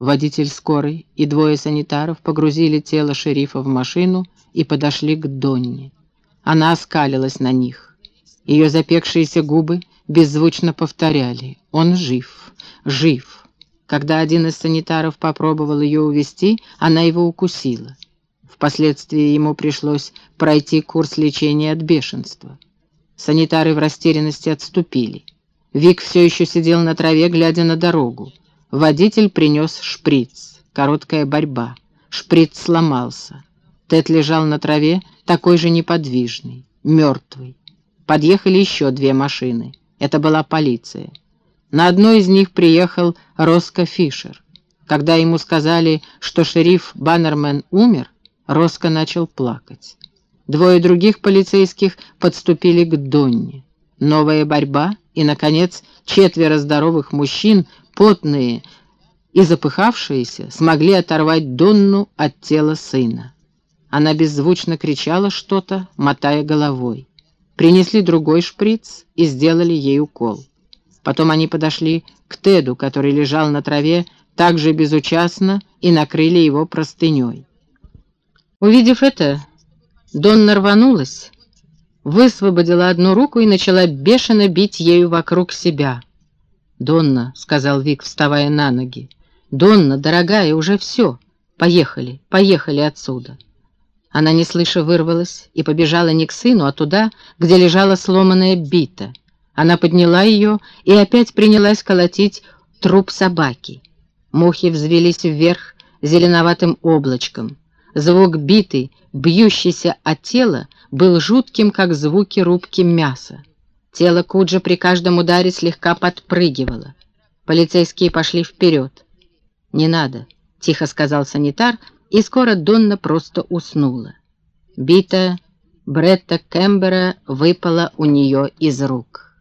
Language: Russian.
Водитель скорой и двое санитаров погрузили тело шерифа в машину и подошли к Донне. Она оскалилась на них. Ее запекшиеся губы беззвучно повторяли «Он жив, жив». Когда один из санитаров попробовал ее увести, она его укусила. Впоследствии ему пришлось пройти курс лечения от бешенства. Санитары в растерянности отступили. Вик все еще сидел на траве, глядя на дорогу. Водитель принес шприц. Короткая борьба. Шприц сломался. Тед лежал на траве, такой же неподвижный, мертвый. Подъехали еще две машины. Это была полиция. На одной из них приехал Роско Фишер. Когда ему сказали, что шериф Баннермен умер, Роско начал плакать. Двое других полицейских подступили к Донне. Новая борьба, и, наконец, четверо здоровых мужчин, потные и запыхавшиеся, смогли оторвать Донну от тела сына. Она беззвучно кричала что-то, мотая головой. Принесли другой шприц и сделали ей укол. Потом они подошли к Теду, который лежал на траве также безучастно, и накрыли его простыней. Увидев это, Донна рванулась, высвободила одну руку и начала бешено бить ею вокруг себя. «Донна», — сказал Вик, вставая на ноги, — «Донна, дорогая, уже все. Поехали, поехали отсюда». Она, не слыша, вырвалась и побежала не к сыну, а туда, где лежала сломанная бита. Она подняла ее и опять принялась колотить труп собаки. Мухи взвелись вверх зеленоватым облачком. Звук биты, бьющийся от тела, был жутким, как звуки рубки мяса. Тело Куджа при каждом ударе слегка подпрыгивало. Полицейские пошли вперед. «Не надо», — тихо сказал санитар, — и скоро Донна просто уснула. Бита Бретта Кембера выпала у нее из рук.